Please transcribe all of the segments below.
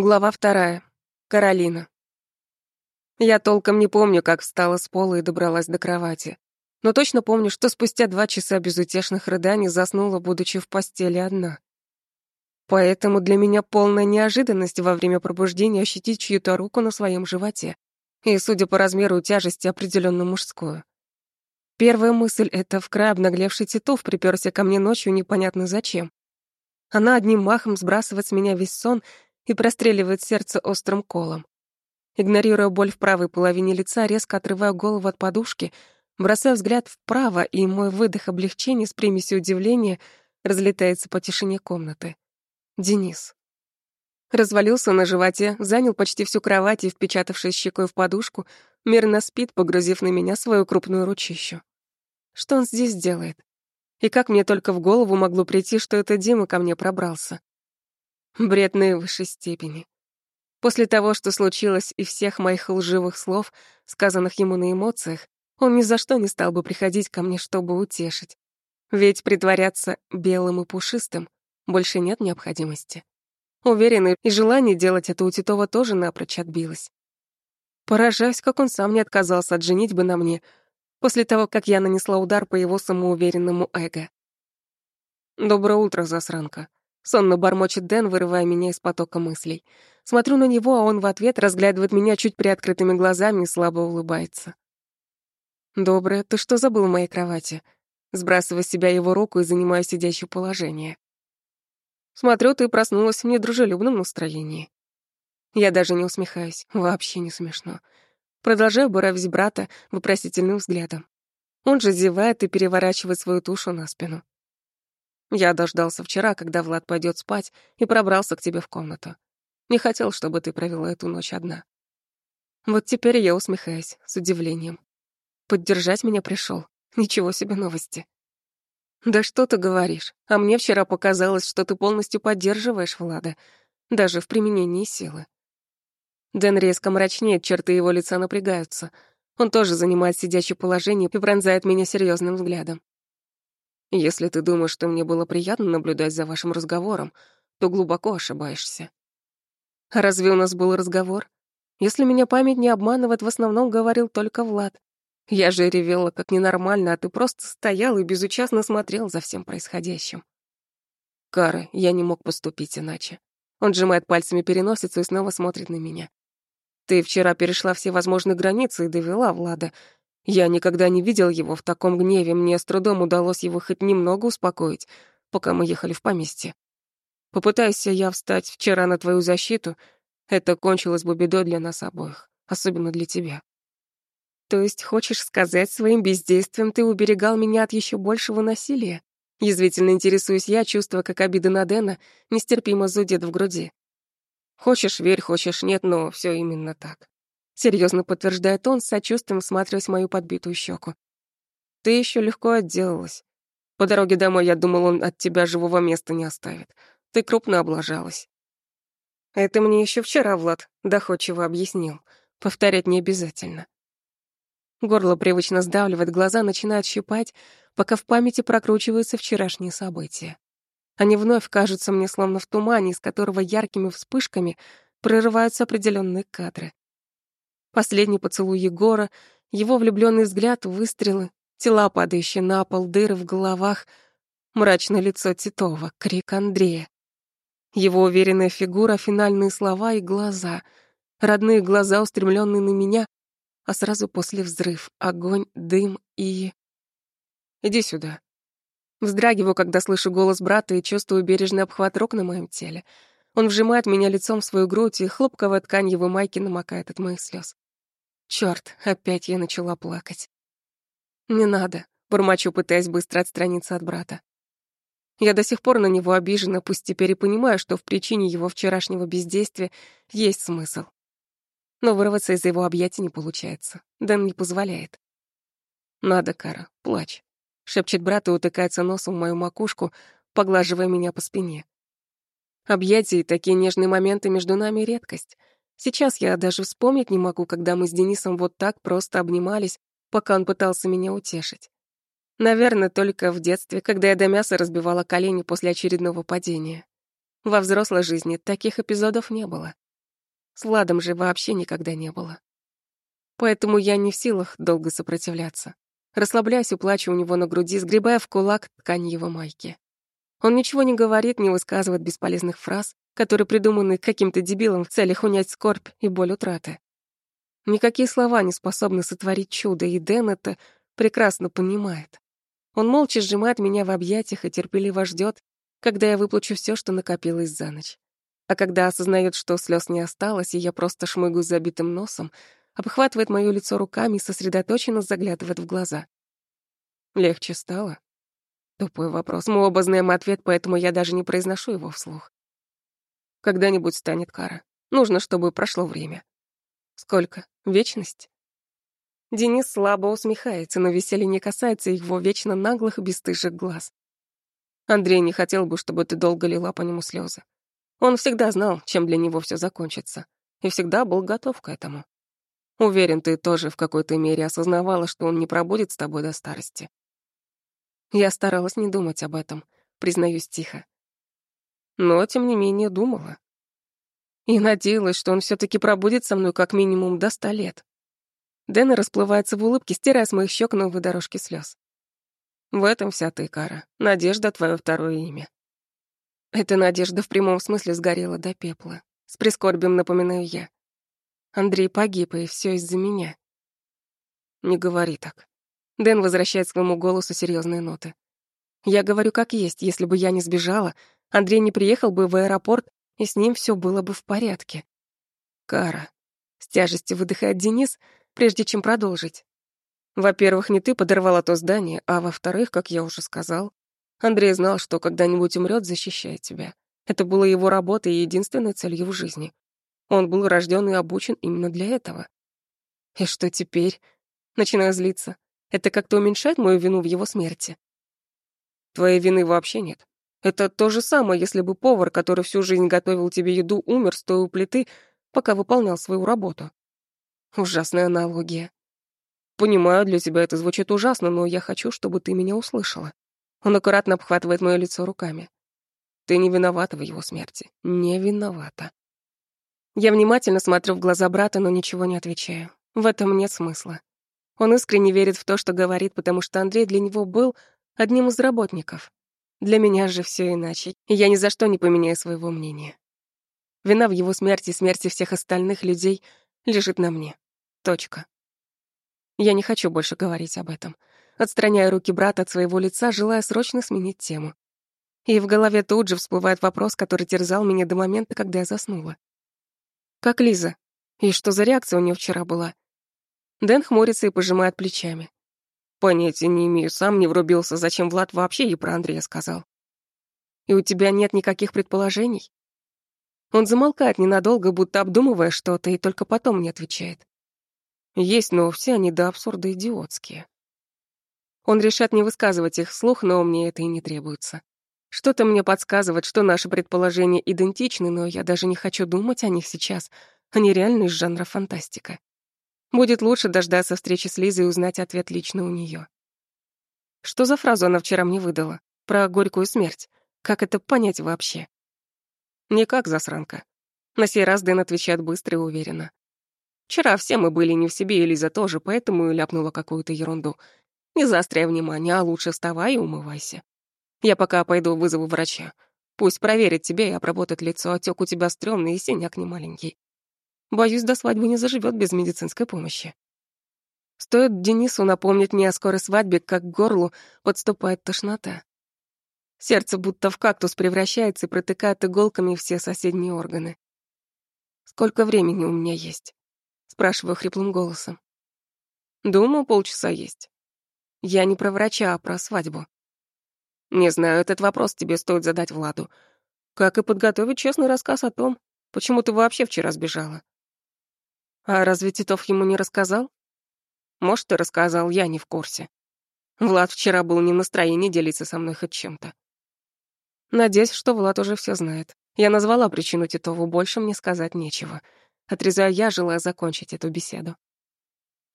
Глава вторая. Каролина. Я толком не помню, как встала с пола и добралась до кровати. Но точно помню, что спустя два часа безутешных рыданий заснула, будучи в постели одна. Поэтому для меня полная неожиданность во время пробуждения ощутить чью-то руку на своем животе. И, судя по размеру тяжести, определенно мужскую. Первая мысль — это в край обнаглевший Титов приперся ко мне ночью непонятно зачем. Она одним махом сбрасывает с меня весь сон — и простреливает сердце острым колом. Игнорируя боль в правой половине лица, резко отрываю голову от подушки, бросаю взгляд вправо, и мой выдох облегчения с примесью удивления разлетается по тишине комнаты. Денис. Развалился на животе, занял почти всю кровать и, впечатавшись щекой в подушку, мирно спит, погрузив на меня свою крупную ручищу. Что он здесь делает? И как мне только в голову могло прийти, что это Дима ко мне пробрался? Бред наивысшей степени. После того, что случилось, и всех моих лживых слов, сказанных ему на эмоциях, он ни за что не стал бы приходить ко мне, чтобы утешить. Ведь притворяться белым и пушистым больше нет необходимости. Уверена, и желание делать это у Титова тоже напрочь отбилось. Поражаюсь, как он сам не отказался от женитьбы на мне после того, как я нанесла удар по его самоуверенному эго. «Доброе утро, засранка», Сонно бормочет Дэн, вырывая меня из потока мыслей. Смотрю на него, а он в ответ разглядывает меня чуть приоткрытыми глазами и слабо улыбается. «Доброе, ты что забыл в моей кровати?» Сбрасывая с себя его руку и занимаю сидящее положение. «Смотрю, ты проснулась в недружелюбном настроении». Я даже не усмехаюсь, вообще не смешно. Продолжаю буравить брата вопросительным взглядом. Он же зевает и переворачивает свою тушу на спину. Я дождался вчера, когда Влад пойдет спать, и пробрался к тебе в комнату. Не хотел, чтобы ты провела эту ночь одна. Вот теперь я усмехаюсь, с удивлением. Поддержать меня пришел. Ничего себе новости. Да что ты говоришь? А мне вчера показалось, что ты полностью поддерживаешь Влада, даже в применении силы. Дэн резко мрачнеет, черты его лица напрягаются. Он тоже занимает сидячее положение и пронзает меня серьезным взглядом. Если ты думаешь, что мне было приятно наблюдать за вашим разговором, то глубоко ошибаешься. Разве у нас был разговор? Если меня память не обманывает, в основном говорил только Влад. Я же ревела как ненормально, а ты просто стоял и безучастно смотрел за всем происходящим. Кара, я не мог поступить иначе. Он сжимает пальцами переносицу и снова смотрит на меня. Ты вчера перешла все возможные границы и довела Влада, я никогда не видел его в таком гневе, мне с трудом удалось его хоть немного успокоить, пока мы ехали в поместье. Попытайся я встать вчера на твою защиту, это кончилось бы бедой для нас обоих, особенно для тебя. То есть хочешь сказать, своим бездействием ты уберегал меня от еще большего насилия? Язвительно интересуюсь я, чувствуя, как обида на Дэна нестерпимо зудит в груди. Хочешь — верь, хочешь — нет, но все именно так. Серьезно подтверждает он, с сочувствием всматриваясь в мою подбитую щеку. Ты еще легко отделалась. По дороге домой я думал, он от тебя живого места не оставит. Ты крупно облажалась. Это мне еще вчера Влад доходчиво объяснил. Повторять не обязательно. Горло привычно сдавливает, глаза начинают щипать, пока в памяти прокручиваются вчерашние события. Они вновь кажутся мне словно в тумане, из которого яркими вспышками прорываются определенные кадры. Последний поцелуй Егора, его влюбленный взгляд, выстрелы, тела, падающие на пол, дыры в головах, мрачное лицо Титова, крик Андрея. Его уверенная фигура, финальные слова и глаза, родные глаза, устремленные на меня, а сразу после взрыв, огонь, дым и... «Иди сюда». Вздрагиваю, когда слышу голос брата и чувствую бережный обхват рук на моем теле. Он вжимает меня лицом в свою грудь, и хлопковая ткань его майки намокает от моих слез. Чёрт, опять я начала плакать. «Не надо», — бормочу, пытаясь быстро отстраниться от брата. Я до сих пор на него обижена, пусть теперь и понимаю, что в причине его вчерашнего бездействия есть смысл. Но вырваться из его объятий не получается. Дэн не позволяет. «Надо, Кара, плачь», — шепчет брат и утыкается носом в мою макушку, поглаживая меня по спине. Объятия и такие нежные моменты между нами — редкость. Сейчас я даже вспомнить не могу, когда мы с Денисом вот так просто обнимались, пока он пытался меня утешить. Наверное, только в детстве, когда я до мяса разбивала колени после очередного падения. Во взрослой жизни таких эпизодов не было. С Владом же вообще никогда не было. Поэтому я не в силах долго сопротивляться. Расслабляюсь и плачу у него на груди, сгребая в кулак ткань его майки. Он ничего не говорит, не высказывает бесполезных фраз, которые придуманы каким-то дебилом в целях унять скорбь и боль утраты. Никакие слова не способны сотворить чудо, и Дэн это прекрасно понимает. Он молча сжимает меня в объятиях и терпеливо ждет, когда я выплачу все, что накопилось за ночь. А когда осознает, что слез не осталось, и я просто шмыгаю забитым носом, обхватывает моё лицо руками и сосредоточенно заглядывает в глаза. Легче стало? Тупой вопрос. Мы оба знаем ответ, поэтому я даже не произношу его вслух. Когда-нибудь станет кара. Нужно, чтобы прошло время. Сколько? Вечность? Денис слабо усмехается, но веселье не касается его вечно наглых, бесстыжих глаз. Андрей не хотел бы, чтобы ты долго лила по нему слезы. Он всегда знал, чем для него все закончится, и всегда был готов к этому. Уверен, ты тоже в какой-то мере осознавала, что он не пробудет с тобой до старости. Я старалась не думать об этом, признаюсь тихо. Но, тем не менее, думала и надеялась, что он все таки пробудет со мной как минимум до ста лет. Дэна расплывается в улыбке, стирая с моих щек новые дорожки слез. В этом вся ты, Кара. Надежда — твое второе имя. Эта надежда в прямом смысле сгорела до пепла. С прискорбием напоминаю я. Андрей погиб, и все из-за меня. Не говори так. Дэн возвращает своему голосу серьезные ноты. Я говорю как есть, если бы я не сбежала, Андрей не приехал бы в аэропорт и с ним все было бы в порядке. Кара. С тяжестью выдыхает Денис, прежде чем продолжить. Во-первых, не ты подорвала то здание, а во-вторых, как я уже сказал, Андрей знал, что когда-нибудь умрет, защищая тебя. Это было его работой и единственной целью в жизни. Он был рожден и обучен именно для этого. И что теперь? Начинаю злиться. Это как-то уменьшает мою вину в его смерти. Твоей вины вообще нет. Это то же самое, если бы повар, который всю жизнь готовил тебе еду, умер, стоя у плиты, пока выполнял свою работу. Ужасная аналогия. Понимаю, для тебя это звучит ужасно, но я хочу, чтобы ты меня услышала. Он аккуратно обхватывает мое лицо руками. Ты не виновата в его смерти. Не виновата. Я внимательно смотрю в глаза брата, но ничего не отвечаю. В этом нет смысла. Он искренне верит в то, что говорит, потому что Андрей для него был одним из работников. Для меня же все иначе, и я ни за что не поменяю своего мнения. Вина в его смерти и смерти всех остальных людей лежит на мне. Точка. Я не хочу больше говорить об этом. Отстраняю руки брата от своего лица, желая срочно сменить тему. И в голове тут же всплывает вопрос, который терзал меня до момента, когда я заснула. «Как Лиза? И что за реакция у нее вчера была?» Дэн хмурится и пожимает плечами. Понятия не имею, сам не врубился, зачем Влад вообще ей про Андрея сказал. И у тебя нет никаких предположений? Он замолкает ненадолго, будто обдумывая что-то, и только потом мне отвечает. Есть, но все они до абсурда идиотские. Он решает не высказывать их вслух, но мне это и не требуется. Что-то мне подсказывает, что наши предположения идентичны, но я даже не хочу думать о них сейчас. Они реально из жанра фантастика. Будет лучше дождаться встречи с Лизой и узнать ответ лично у нее. Что за фразу она вчера мне выдала? Про горькую смерть. Как это понять вообще? Никак, засранка. На сей раз Дэн отвечает быстро и уверенно. Вчера все мы были не в себе, и Лиза тоже, поэтому и ляпнула какую-то ерунду. Не заостряй внимание, а лучше вставай и умывайся. Я пока пойду вызову врача. Пусть проверит тебя и обработает лицо, отек у тебя стрёмный и синяк не маленький. Боюсь, до свадьбы не заживет без медицинской помощи. Стоит Денису напомнить мне о скорой свадьбе, как к горлу подступает тошнота. Сердце будто в кактус превращается и протыкает иголками все соседние органы. «Сколько времени у меня есть?» — спрашиваю хриплым голосом. «Думаю, полчаса есть. Я не про врача, а про свадьбу. Не знаю, этот вопрос тебе стоит задать Владу. Как и подготовить честный рассказ о том, почему ты вообще вчера сбежала. А разве Титов ему не рассказал? Может, и рассказал, я не в курсе. Влад вчера был не в настроении делиться со мной хоть чем-то. Надеюсь, что Влад уже все знает. Я назвала причину Титову, больше мне сказать нечего. Отрезаю я, желая закончить эту беседу.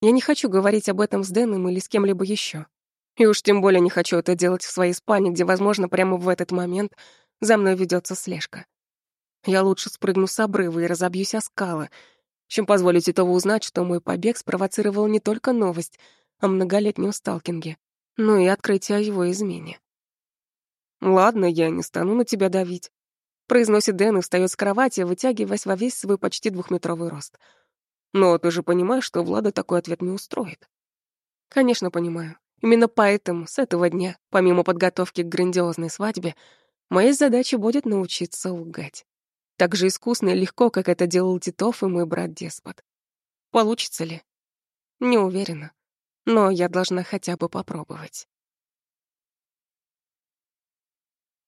Я не хочу говорить об этом с Дэном или с кем-либо еще. И уж тем более не хочу это делать в своей спальне, где, возможно, прямо в этот момент за мной ведется слежка. Я лучше спрыгну с обрыва и разобьюсь о скалы, чем позволить этого узнать, что мой побег спровоцировал не только новость о многолетнем сталкинге, но и открытие о его измене. «Ладно, я не стану на тебя давить», — произносит Дэн и встаёт с кровати, вытягиваясь во весь свой почти двухметровый рост. «Но ты же понимаешь, что Влада такой ответ не устроит». «Конечно, понимаю. Именно поэтому с этого дня, помимо подготовки к грандиозной свадьбе, моей задачей будет научиться лгать. Так же искусно и легко, как это делал Титов и мой брат-деспот. Получится ли? Не уверена. Но я должна хотя бы попробовать.